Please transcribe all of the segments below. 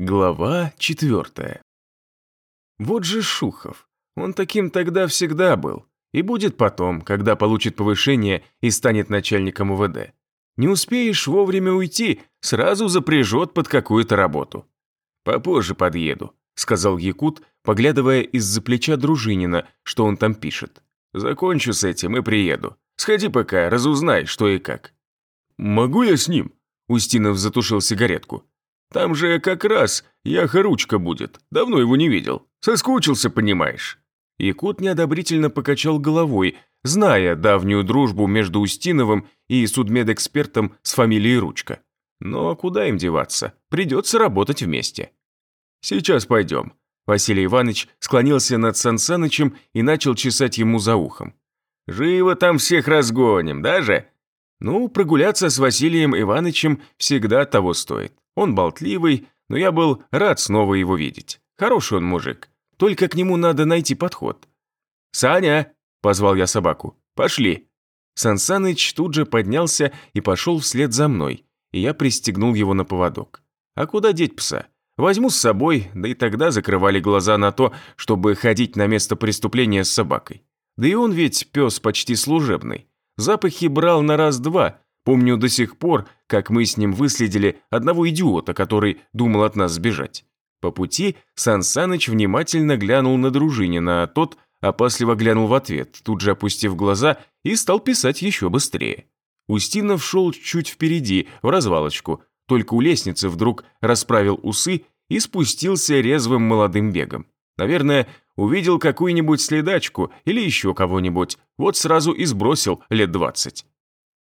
Глава четвертая. Вот же Шухов. Он таким тогда всегда был. И будет потом, когда получит повышение и станет начальником УВД. Не успеешь вовремя уйти, сразу запряжет под какую-то работу. «Попозже подъеду», — сказал Якут, поглядывая из-за плеча Дружинина, что он там пишет. «Закончу с этим и приеду. Сходи пока, разузнай, что и как». «Могу я с ним?» Устинов затушил сигаретку. Там же как раз Яха-ручка будет. Давно его не видел. Соскучился, понимаешь». Якут неодобрительно покачал головой, зная давнюю дружбу между Устиновым и судмедэкспертом с фамилией Ручка. Но куда им деваться? Придется работать вместе. «Сейчас пойдем». Василий Иванович склонился над Сансанычем и начал чесать ему за ухом. «Живо там всех разгоним, даже?» Ну, прогуляться с Василием Ивановичем всегда того стоит. Он болтливый, но я был рад снова его видеть. Хороший он мужик. Только к нему надо найти подход. «Саня!» – позвал я собаку. «Пошли!» Сансаныч тут же поднялся и пошел вслед за мной, и я пристегнул его на поводок. А куда деть пса? Возьму с собой, да и тогда закрывали глаза на то, чтобы ходить на место преступления с собакой. Да и он ведь пес почти служебный. Запахи брал на раз-два, Помню до сих пор, как мы с ним выследили одного идиота, который думал от нас сбежать. По пути Сан Саныч внимательно глянул на Дружинина, а тот опасливо глянул в ответ, тут же опустив глаза и стал писать еще быстрее. Устинов шел чуть впереди, в развалочку, только у лестницы вдруг расправил усы и спустился резвым молодым бегом. Наверное, увидел какую-нибудь следачку или еще кого-нибудь, вот сразу и сбросил лет двадцать.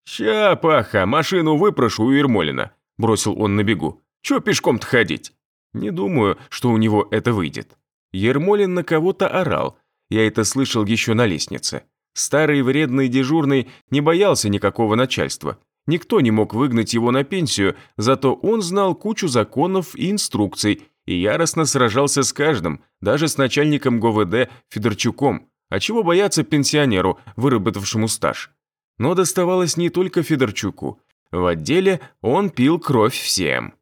«Ща, Паха, машину выпрошу у Ермолина», – бросил он на бегу. «Чё пешком-то ходить?» Не думаю, что у него это выйдет. Ермолин на кого-то орал. Я это слышал еще на лестнице. Старый вредный дежурный не боялся никакого начальства. Никто не мог выгнать его на пенсию, зато он знал кучу законов и инструкций и яростно сражался с каждым, даже с начальником ГОВД Федорчуком. А чего бояться пенсионеру, выработавшему стаж? Но доставалось не только Федорчуку. В отделе он пил кровь всем.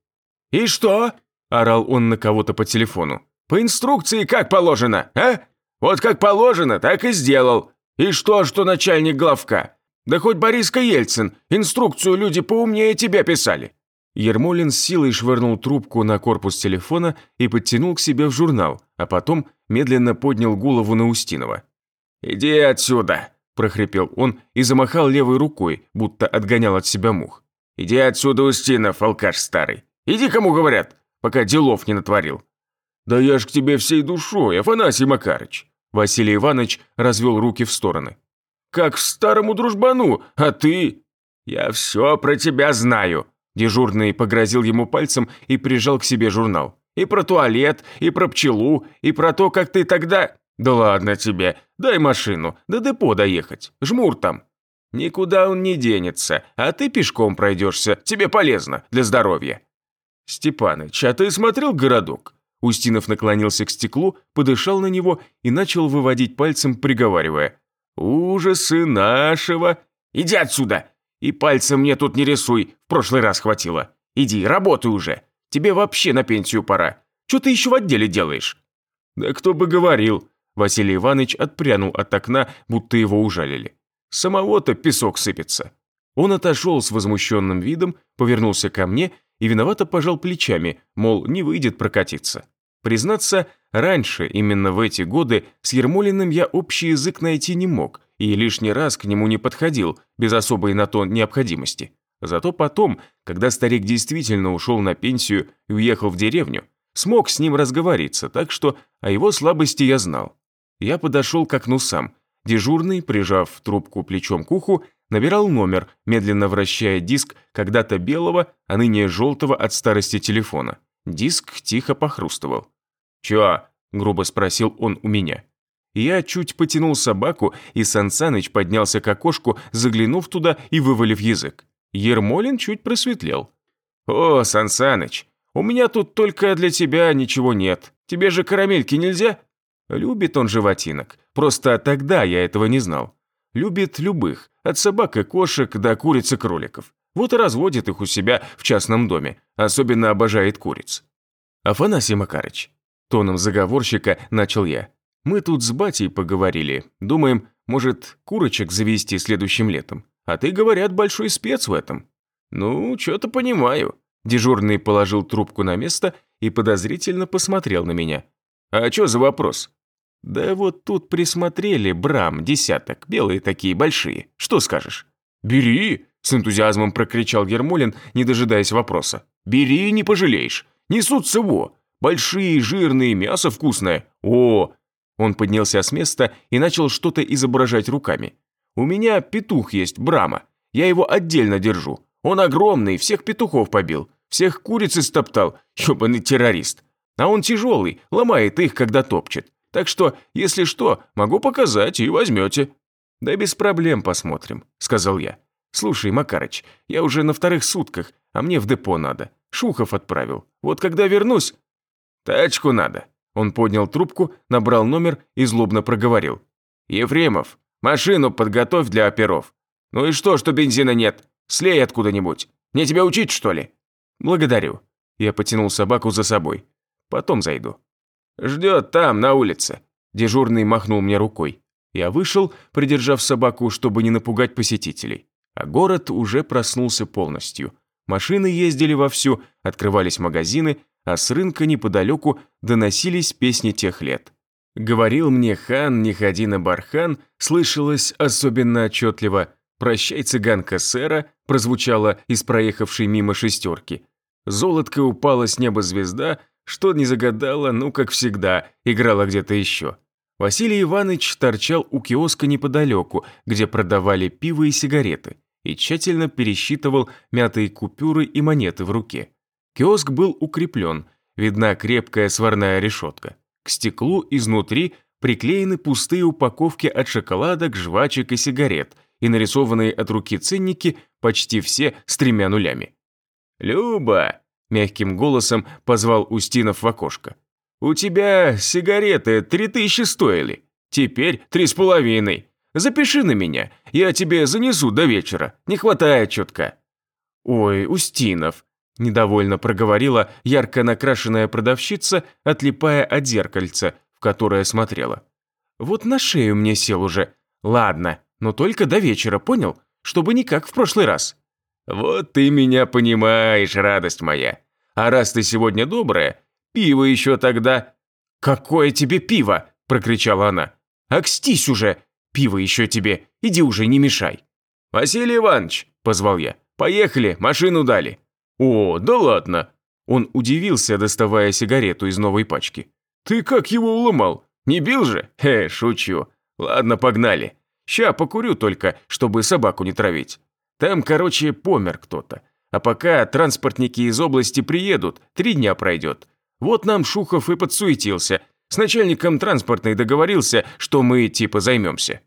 «И что?» – орал он на кого-то по телефону. «По инструкции как положено, а? Вот как положено, так и сделал. И что, что начальник главка? Да хоть Бориска Ельцин, инструкцию люди поумнее тебя писали». Ермолин с силой швырнул трубку на корпус телефона и подтянул к себе в журнал, а потом медленно поднял голову на Устинова. «Иди отсюда!» – прохрипел он и замахал левой рукой, будто отгонял от себя мух. «Иди отсюда, Устинов, алкаш старый! Иди, кому говорят, пока делов не натворил!» «Да я ж к тебе всей душой, Афанасий Макарыч!» Василий Иванович развел руки в стороны. «Как старому дружбану, а ты...» «Я все про тебя знаю!» Дежурный погрозил ему пальцем и прижал к себе журнал. «И про туалет, и про пчелу, и про то, как ты тогда...» «Да ладно тебе, дай машину, до депо доехать, жмур там». «Никуда он не денется, а ты пешком пройдешься, тебе полезно, для здоровья». «Степаныч, а ты смотрел городок?» Устинов наклонился к стеклу, подышал на него и начал выводить пальцем, приговаривая. «Ужасы нашего...» «Иди отсюда! И пальцем мне тут не рисуй, в прошлый раз хватило. Иди, работай уже. Тебе вообще на пенсию пора. Что ты еще в отделе делаешь?» «Да кто бы говорил. Василий Иванович отпрянул от окна, будто его ужалили. Самого-то песок сыпется. Он отошел с возмущенным видом, повернулся ко мне и виновато пожал плечами, мол, не выйдет прокатиться. Признаться, раньше, именно в эти годы, с Ермолиным я общий язык найти не мог и лишний раз к нему не подходил, без особой на то необходимости. Зато потом, когда старик действительно ушел на пенсию и уехал в деревню, смог с ним разговориться, так что о его слабости я знал. Я подошел к окну сам. Дежурный, прижав трубку плечом к уху, набирал номер, медленно вращая диск когда-то белого, а ныне желтого от старости телефона. Диск тихо похрустывал. «Чё?» – грубо спросил он у меня. Я чуть потянул собаку, и Сансаныч поднялся к окошку, заглянув туда и вывалив язык. Ермолин чуть просветлел. «О, Сансаныч, у меня тут только для тебя ничего нет. Тебе же карамельки нельзя?» Любит он животинок, просто тогда я этого не знал. Любит любых, от собак и кошек до куриц и кроликов. Вот и разводит их у себя в частном доме, особенно обожает куриц. «Афанасий Макарыч», – тоном заговорщика начал я. «Мы тут с батей поговорили. Думаем, может, курочек завести следующим летом. А ты, говорят, большой спец в этом». «Ну, что-то понимаю». Дежурный положил трубку на место и подозрительно посмотрел на меня. «А что за вопрос?» «Да вот тут присмотрели брам десяток, белые такие, большие. Что скажешь?» «Бери!» – с энтузиазмом прокричал Ермолин, не дожидаясь вопроса. «Бери, не пожалеешь. Несутся во. Большие, жирные, мясо вкусное. О!» Он поднялся с места и начал что-то изображать руками. «У меня петух есть, Брама. Я его отдельно держу. Он огромный, всех петухов побил, всех куриц истоптал, ёбаный террорист. А он тяжелый, ломает их, когда топчет. Так что, если что, могу показать и возьмете». «Да без проблем посмотрим», – сказал я. «Слушай, Макарыч, я уже на вторых сутках, а мне в депо надо. Шухов отправил. Вот когда вернусь...» «Тачку надо». Он поднял трубку, набрал номер и злобно проговорил. «Ефремов, машину подготовь для оперов. Ну и что, что бензина нет? Слей откуда-нибудь. Мне тебя учить, что ли?» «Благодарю». Я потянул собаку за собой. «Потом зайду». «Ждет там, на улице». Дежурный махнул мне рукой. Я вышел, придержав собаку, чтобы не напугать посетителей. А город уже проснулся полностью. Машины ездили вовсю, открывались магазины, а с рынка неподалеку доносились песни тех лет. Говорил мне хан, не ходи на бархан, слышалось особенно отчетливо «Прощай, цыганка сэра» прозвучало из проехавшей мимо шестерки. Золотко упала с неба звезда, что не загадала, ну, как всегда, играла где-то еще. Василий Иванович торчал у киоска неподалеку, где продавали пиво и сигареты, и тщательно пересчитывал мятые купюры и монеты в руке. Киоск был укреплен, видна крепкая сварная решетка. К стеклу изнутри приклеены пустые упаковки от шоколадок, жвачек и сигарет, и нарисованные от руки ценники почти все с тремя нулями. «Люба!» – мягким голосом позвал Устинов в окошко. «У тебя сигареты три тысячи стоили, теперь три с половиной. Запиши на меня, я тебе занесу до вечера, не хватает чутка». «Ой, Устинов», – недовольно проговорила ярко накрашенная продавщица, отлипая от зеркальца, в которое смотрела. «Вот на шею мне сел уже. Ладно, но только до вечера, понял? Чтобы не как в прошлый раз». «Вот ты меня понимаешь, радость моя. А раз ты сегодня добрая, Пиво еще тогда». «Какое тебе пиво?» – прокричала она. «Акстись уже! Пиво еще тебе! Иди уже, не мешай!» «Василий Иванович!» – позвал я. «Поехали, машину дали!» «О, да ладно!» Он удивился, доставая сигарету из новой пачки. «Ты как его уломал? Не бил же? Э, шучу. Ладно, погнали. Ща покурю только, чтобы собаку не травить. Там, короче, помер кто-то. А пока транспортники из области приедут, три дня пройдет. Вот нам Шухов и подсуетился. С начальником транспортной договорился, что мы типа займемся.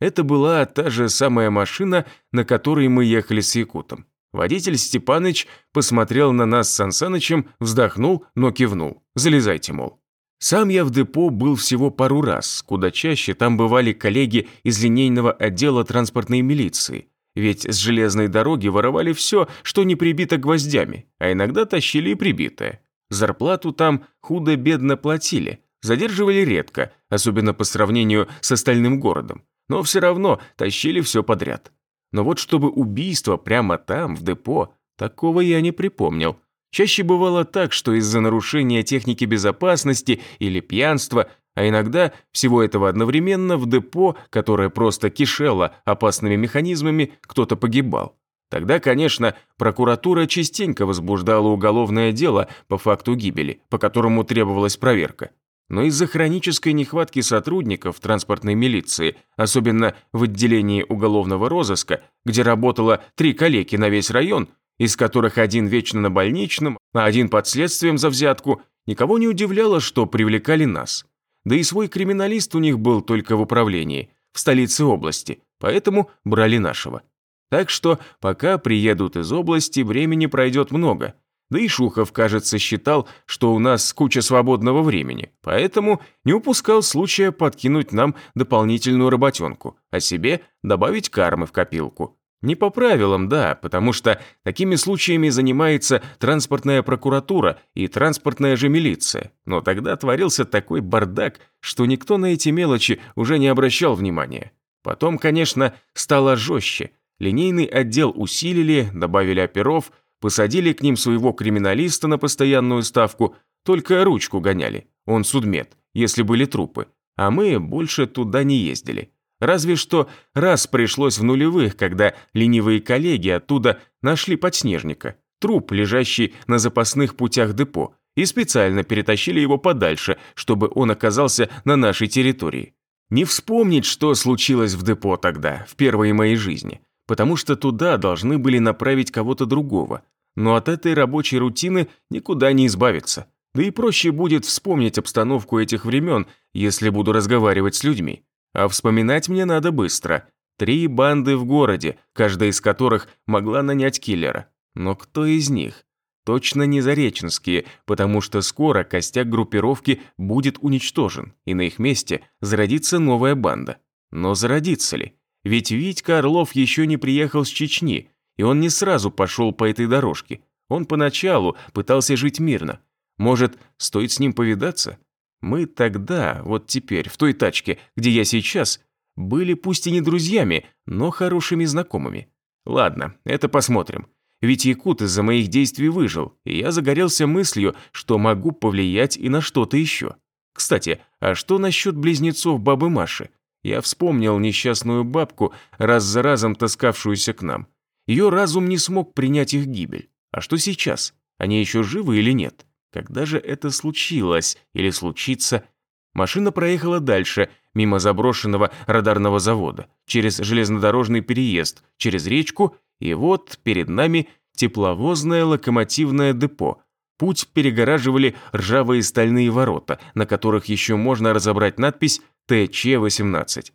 Это была та же самая машина, на которой мы ехали с Якутом. Водитель Степаныч посмотрел на нас с Сансанычем, вздохнул, но кивнул. Залезайте, мол. Сам я в депо был всего пару раз, куда чаще там бывали коллеги из линейного отдела транспортной милиции. Ведь с железной дороги воровали все, что не прибито гвоздями, а иногда тащили и прибитое. Зарплату там худо-бедно платили, задерживали редко, особенно по сравнению с остальным городом, но все равно тащили все подряд. Но вот чтобы убийство прямо там, в депо, такого я не припомнил. Чаще бывало так, что из-за нарушения техники безопасности или пьянства, а иногда всего этого одновременно в депо, которое просто кишело опасными механизмами, кто-то погибал. Тогда, конечно, прокуратура частенько возбуждала уголовное дело по факту гибели, по которому требовалась проверка. Но из-за хронической нехватки сотрудников транспортной милиции, особенно в отделении уголовного розыска, где работало три коллеги на весь район, из которых один вечно на больничном, а один под следствием за взятку, никого не удивляло, что привлекали нас. Да и свой криминалист у них был только в управлении, в столице области, поэтому брали нашего. Так что, пока приедут из области, времени пройдет много. Да и Шухов, кажется, считал, что у нас куча свободного времени, поэтому не упускал случая подкинуть нам дополнительную работенку, а себе добавить кармы в копилку. Не по правилам, да, потому что такими случаями занимается транспортная прокуратура и транспортная же милиция. Но тогда творился такой бардак, что никто на эти мелочи уже не обращал внимания. Потом, конечно, стало жестче. Линейный отдел усилили, добавили оперов, посадили к ним своего криминалиста на постоянную ставку, только ручку гоняли, он судмед, если были трупы, а мы больше туда не ездили. Разве что раз пришлось в нулевых, когда ленивые коллеги оттуда нашли подснежника, труп, лежащий на запасных путях депо, и специально перетащили его подальше, чтобы он оказался на нашей территории. Не вспомнить, что случилось в депо тогда, в первой моей жизни, потому что туда должны были направить кого-то другого. Но от этой рабочей рутины никуда не избавиться. Да и проще будет вспомнить обстановку этих времен, если буду разговаривать с людьми. А вспоминать мне надо быстро. Три банды в городе, каждая из которых могла нанять киллера. Но кто из них? Точно не Зареченские, потому что скоро костяк группировки будет уничтожен, и на их месте зародится новая банда. Но зародится ли? Ведь Витька Орлов еще не приехал с Чечни, и он не сразу пошел по этой дорожке. Он поначалу пытался жить мирно. Может, стоит с ним повидаться? Мы тогда, вот теперь, в той тачке, где я сейчас, были пусть и не друзьями, но хорошими знакомыми. Ладно, это посмотрим. Ведь Якут из-за моих действий выжил, и я загорелся мыслью, что могу повлиять и на что-то еще. Кстати, а что насчет близнецов бабы Маши? Я вспомнил несчастную бабку, раз за разом таскавшуюся к нам. Ее разум не смог принять их гибель. А что сейчас? Они еще живы или нет? Когда же это случилось или случится? Машина проехала дальше, мимо заброшенного радарного завода, через железнодорожный переезд, через речку, и вот перед нами тепловозное локомотивное депо. Путь перегораживали ржавые стальные ворота, на которых еще можно разобрать надпись ТЧ-18.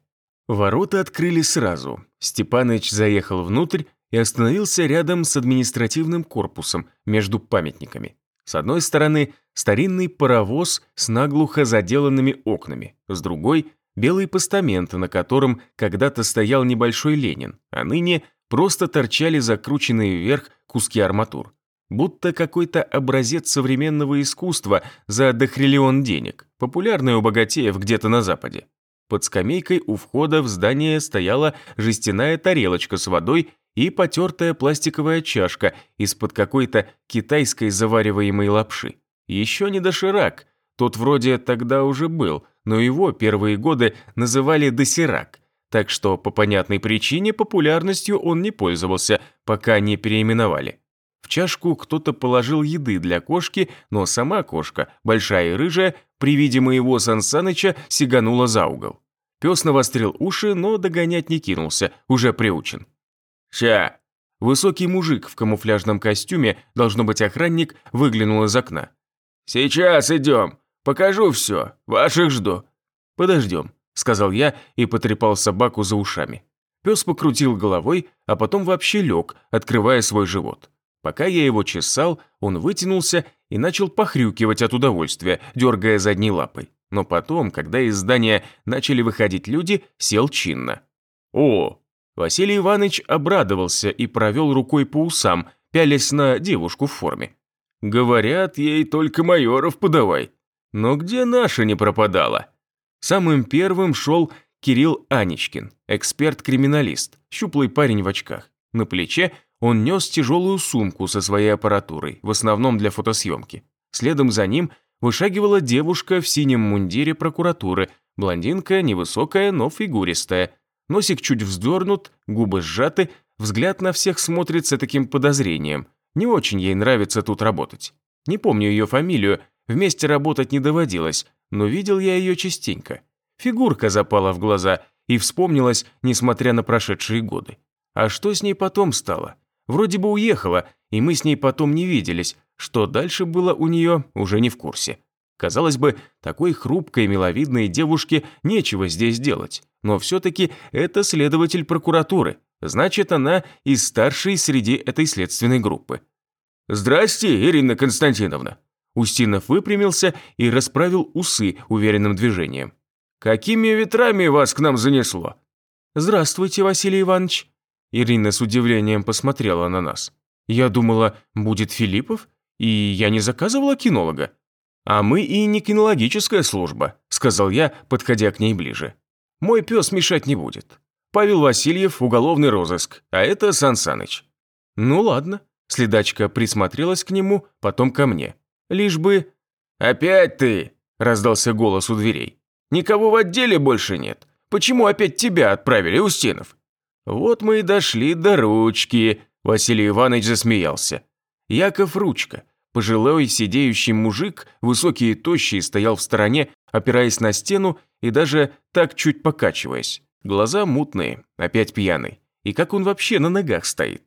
Ворота открыли сразу. Степаныч заехал внутрь и остановился рядом с административным корпусом между памятниками. С одной стороны старинный паровоз с наглухо заделанными окнами, с другой – белый постамент, на котором когда-то стоял небольшой Ленин, а ныне просто торчали закрученные вверх куски арматур. Будто какой-то образец современного искусства за дохриллион денег, популярный у богатеев где-то на Западе. Под скамейкой у входа в здание стояла жестяная тарелочка с водой и потертая пластиковая чашка из-под какой-то китайской завариваемой лапши. Еще не доширак, тот вроде тогда уже был, но его первые годы называли досирак, так что по понятной причине популярностью он не пользовался, пока не переименовали. В чашку кто-то положил еды для кошки, но сама кошка, большая и рыжая, при виде моего Сансаныча сиганула за угол. Пес навострил уши, но догонять не кинулся, уже приучен. «Ща!» Высокий мужик в камуфляжном костюме, должно быть охранник, выглянул из окна. «Сейчас идем. Покажу все. Ваших жду». «Подождем», – сказал я и потрепал собаку за ушами. Пес покрутил головой, а потом вообще лег, открывая свой живот. Пока я его чесал, он вытянулся и начал похрюкивать от удовольствия, дергая задней лапой. Но потом, когда из здания начали выходить люди, сел чинно. «О, Василий Иванович обрадовался и провел рукой по усам, пялясь на девушку в форме. «Говорят, ей только майоров подавай. Но где наша не пропадала?» Самым первым шел Кирилл Аничкин, эксперт-криминалист, щуплый парень в очках. На плече он нес тяжелую сумку со своей аппаратурой, в основном для фотосъемки. Следом за ним вышагивала девушка в синем мундире прокуратуры, блондинка, невысокая, но фигуристая, Носик чуть вздернут, губы сжаты, взгляд на всех смотрится таким подозрением. Не очень ей нравится тут работать. Не помню ее фамилию, вместе работать не доводилось, но видел я ее частенько. Фигурка запала в глаза и вспомнилась, несмотря на прошедшие годы. А что с ней потом стало? Вроде бы уехала, и мы с ней потом не виделись, что дальше было у нее уже не в курсе. Казалось бы, такой хрупкой, миловидной девушке нечего здесь делать, но все-таки это следователь прокуратуры, значит, она из старшей среди этой следственной группы. «Здрасте, Ирина Константиновна!» Устинов выпрямился и расправил усы уверенным движением. «Какими ветрами вас к нам занесло?» «Здравствуйте, Василий Иванович!» Ирина с удивлением посмотрела на нас. «Я думала, будет Филиппов, и я не заказывала кинолога». «А мы и не кинологическая служба», – сказал я, подходя к ней ближе. «Мой пес мешать не будет. Павел Васильев – уголовный розыск, а это Сан Саныч». «Ну ладно». Следачка присмотрелась к нему, потом ко мне. «Лишь бы...» «Опять ты!» – раздался голос у дверей. «Никого в отделе больше нет. Почему опять тебя отправили, Устинов?» «Вот мы и дошли до ручки», – Василий Иванович засмеялся. «Яков Ручка, Пожилой сидеющий мужик, высокий и тощий, стоял в стороне, опираясь на стену и даже так чуть покачиваясь. Глаза мутные, опять пьяный. И как он вообще на ногах стоит?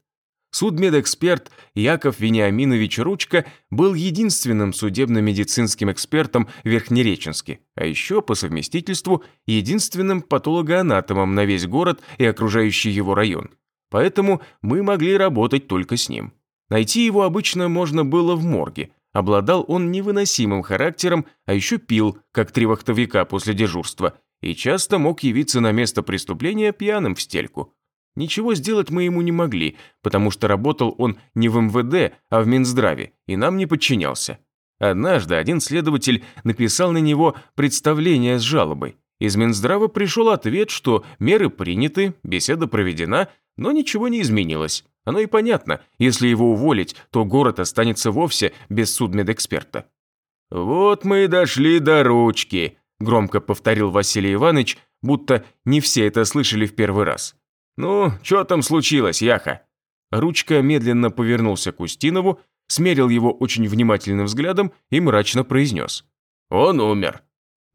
Судмедэксперт Яков Вениаминович Ручка был единственным судебно-медицинским экспертом в Верхнереченске, а еще по совместительству единственным патологоанатомом на весь город и окружающий его район. Поэтому мы могли работать только с ним. Найти его обычно можно было в морге. Обладал он невыносимым характером, а еще пил, как три вахтовика после дежурства, и часто мог явиться на место преступления пьяным в стельку. Ничего сделать мы ему не могли, потому что работал он не в МВД, а в Минздраве, и нам не подчинялся. Однажды один следователь написал на него представление с жалобой. Из Минздрава пришел ответ, что меры приняты, беседа проведена, но ничего не изменилось. Оно и понятно, если его уволить, то город останется вовсе без судмедэксперта. «Вот мы и дошли до ручки», – громко повторил Василий Иванович, будто не все это слышали в первый раз. «Ну, что там случилось, Яха?» Ручка медленно повернулся к Устинову, смерил его очень внимательным взглядом и мрачно произнес. «Он умер».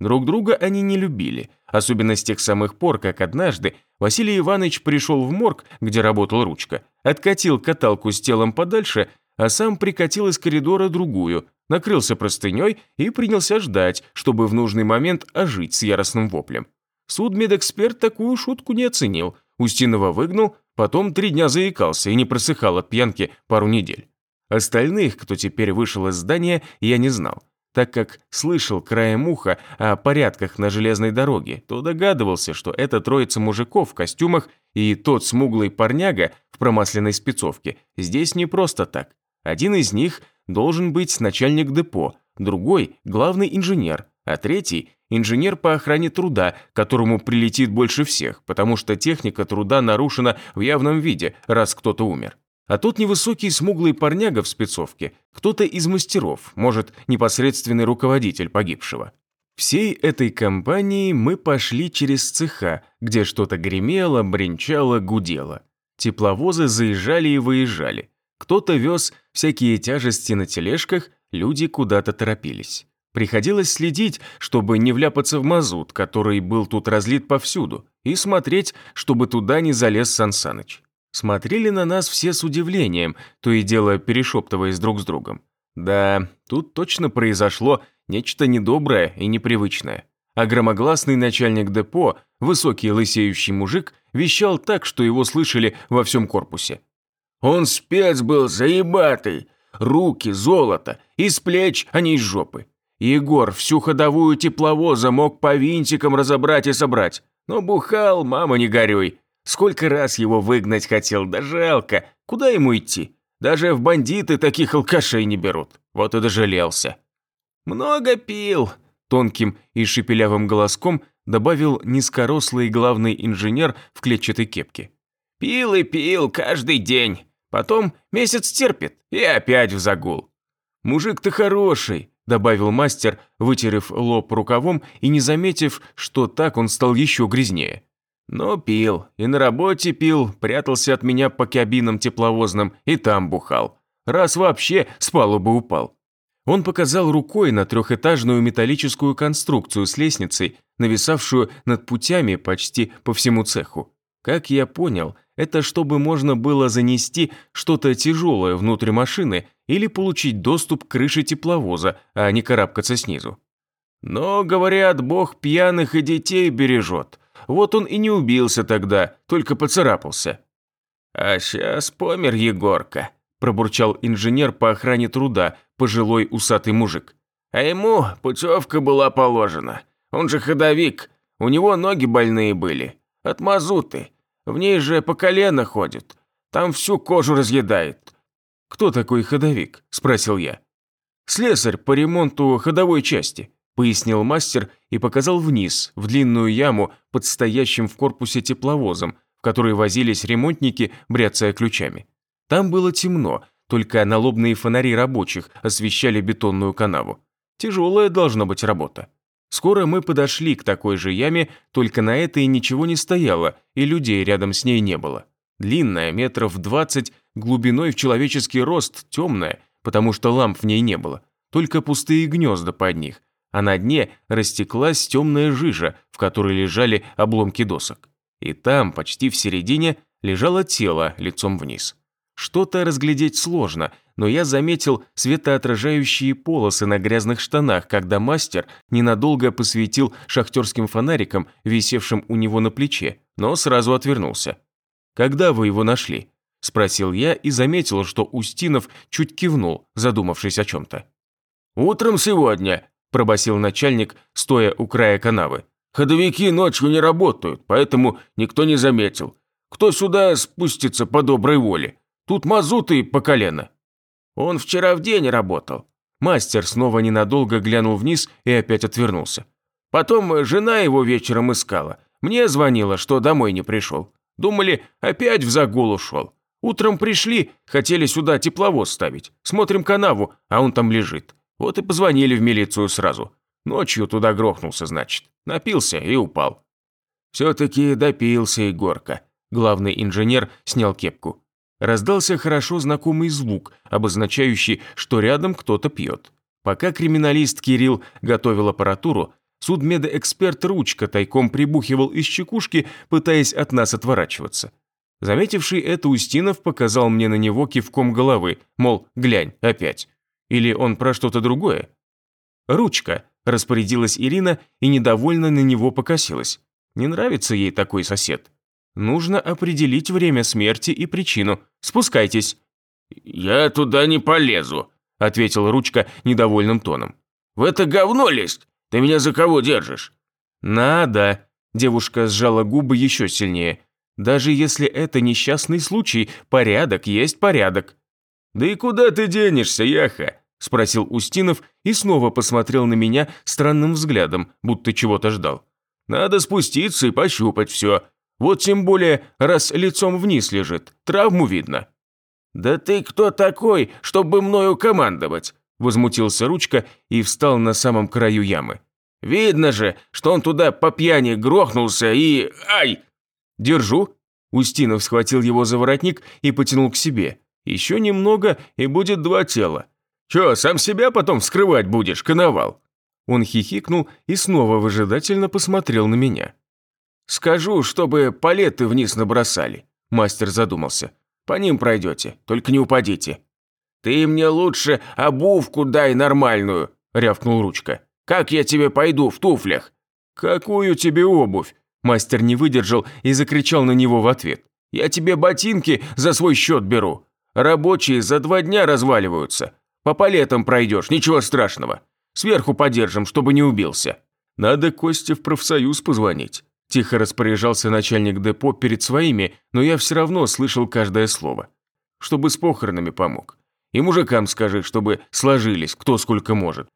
Друг друга они не любили, особенно с тех самых пор, как однажды Василий Иванович пришел в морг, где работал ручка, откатил каталку с телом подальше, а сам прикатил из коридора другую, накрылся простыней и принялся ждать, чтобы в нужный момент ожить с яростным воплем. Судмедэксперт такую шутку не оценил, Устинова выгнал, потом три дня заикался и не просыхал от пьянки пару недель. Остальных, кто теперь вышел из здания, я не знал так как слышал краем уха о порядках на железной дороге, то догадывался, что это троица мужиков в костюмах и тот смуглый парняга в промасленной спецовке здесь не просто так. Один из них должен быть начальник депо, другой – главный инженер, а третий – инженер по охране труда, которому прилетит больше всех, потому что техника труда нарушена в явном виде, раз кто-то умер. А тут невысокий смуглый парняга в спецовке, кто-то из мастеров, может, непосредственный руководитель погибшего. Всей этой компанией мы пошли через цеха, где что-то гремело, бренчало, гудело. Тепловозы заезжали и выезжали. Кто-то вез всякие тяжести на тележках, люди куда-то торопились. Приходилось следить, чтобы не вляпаться в мазут, который был тут разлит повсюду, и смотреть, чтобы туда не залез Сансаныч. Смотрели на нас все с удивлением, то и дело перешептываясь друг с другом. Да, тут точно произошло нечто недоброе и непривычное. А громогласный начальник депо, высокий лысеющий мужик, вещал так, что его слышали во всем корпусе. «Он спец был заебатый! Руки, золото, из плеч, а не из жопы. Егор всю ходовую тепловоза мог по винтикам разобрать и собрать. Но бухал, мама не горюй, Сколько раз его выгнать хотел, да жалко. Куда ему идти? Даже в бандиты таких алкашей не берут. Вот и дожалелся. «Много пил», – тонким и шепелявым голоском добавил низкорослый главный инженер в клетчатой кепке. «Пил и пил каждый день. Потом месяц терпит и опять в загул». «Мужик ты хороший», – добавил мастер, вытерев лоб рукавом и не заметив, что так он стал еще грязнее. Но пил, и на работе пил, прятался от меня по кабинам тепловозным и там бухал. Раз вообще с палубы упал. Он показал рукой на трехэтажную металлическую конструкцию с лестницей, нависавшую над путями почти по всему цеху. Как я понял, это чтобы можно было занести что-то тяжелое внутрь машины или получить доступ к крыше тепловоза, а не карабкаться снизу. Но, говорят, бог пьяных и детей бережет. Вот он и не убился тогда, только поцарапался». «А сейчас помер Егорка», – пробурчал инженер по охране труда, пожилой усатый мужик. «А ему путевка была положена. Он же ходовик, у него ноги больные были, от мазуты. В ней же по колено ходит. Там всю кожу разъедает». «Кто такой ходовик?» – спросил я. «Слесарь по ремонту ходовой части», – пояснил мастер и показал вниз, в длинную яму под стоящим в корпусе тепловозом, в который возились ремонтники, бряцая ключами. Там было темно, только налобные фонари рабочих освещали бетонную канаву. Тяжелая должна быть работа. Скоро мы подошли к такой же яме, только на этой ничего не стояло, и людей рядом с ней не было. Длинная, метров двадцать, глубиной в человеческий рост, темная, потому что ламп в ней не было, только пустые гнезда под них, а на дне растеклась темная жижа, в которой лежали обломки досок. И там, почти в середине, лежало тело лицом вниз. Что-то разглядеть сложно, но я заметил светоотражающие полосы на грязных штанах, когда мастер ненадолго посветил шахтерским фонариком, висевшим у него на плече, но сразу отвернулся. «Когда вы его нашли?» – спросил я и заметил, что Устинов чуть кивнул, задумавшись о чем-то. «Утром сегодня», – пробасил начальник, стоя у края канавы. «Ходовики ночью не работают, поэтому никто не заметил. Кто сюда спустится по доброй воле? Тут мазуты по колено». «Он вчера в день работал». Мастер снова ненадолго глянул вниз и опять отвернулся. «Потом жена его вечером искала. Мне звонила, что домой не пришел. Думали, опять в загул ушел. Утром пришли, хотели сюда тепловоз ставить. Смотрим канаву, а он там лежит. Вот и позвонили в милицию сразу. Ночью туда грохнулся, значит. Напился и упал. Все-таки допился Егорка. Главный инженер снял кепку. Раздался хорошо знакомый звук, обозначающий, что рядом кто-то пьет. Пока криминалист Кирилл готовил аппаратуру, судмедэксперт Ручка тайком прибухивал из чекушки, пытаясь от нас отворачиваться. Заметивший это Устинов показал мне на него кивком головы, мол, глянь, опять. Или он про что-то другое? «Ручка», – распорядилась Ирина и недовольно на него покосилась. Не нравится ей такой сосед. Нужно определить время смерти и причину. Спускайтесь». «Я туда не полезу», – ответил Ручка недовольным тоном. «В это говно лезть? Ты меня за кого держишь?» «Надо». Девушка сжала губы еще сильнее. «Даже если это несчастный случай, порядок есть порядок». «Да и куда ты денешься, Яха?» – спросил Устинов и снова посмотрел на меня странным взглядом, будто чего-то ждал. «Надо спуститься и пощупать все. Вот тем более, раз лицом вниз лежит, травму видно». «Да ты кто такой, чтобы мною командовать?» Возмутился Ручка и встал на самом краю ямы. «Видно же, что он туда по пьяни грохнулся и... Ай!» «Держу». Устинов схватил его за воротник и потянул к себе. «Еще немного, и будет два тела». «Че, сам себя потом вскрывать будешь, коновал?» Он хихикнул и снова выжидательно посмотрел на меня. «Скажу, чтобы палеты вниз набросали», – мастер задумался. «По ним пройдете, только не упадите». «Ты мне лучше обувку дай нормальную», – рявкнул Ручка. «Как я тебе пойду в туфлях?» «Какую тебе обувь?» Мастер не выдержал и закричал на него в ответ. «Я тебе ботинки за свой счет беру. Рабочие за два дня разваливаются. По палетам пройдешь, ничего страшного. Сверху подержим, чтобы не убился». «Надо Косте в профсоюз позвонить». Тихо распоряжался начальник депо перед своими, но я все равно слышал каждое слово. Чтобы с похоронами помог. И мужикам скажи, чтобы сложились, кто сколько может.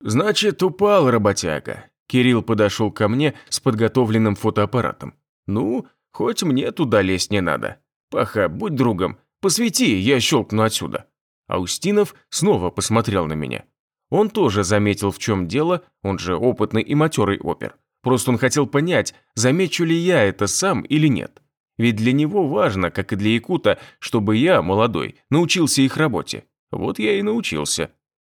Значит, упал работяга. Кирилл подошел ко мне с подготовленным фотоаппаратом. Ну, хоть мне туда лезть не надо. Паха, будь другом, посвети, я щелкну отсюда. Аустинов снова посмотрел на меня. Он тоже заметил, в чем дело, он же опытный и матерый опер. Просто он хотел понять, замечу ли я это сам или нет. Ведь для него важно, как и для Якута, чтобы я, молодой, научился их работе. Вот я и научился.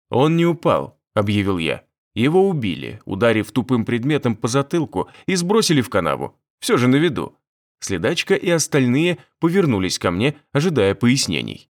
«Он не упал», – объявил я. Его убили, ударив тупым предметом по затылку и сбросили в канаву. Все же на виду. Следачка и остальные повернулись ко мне, ожидая пояснений.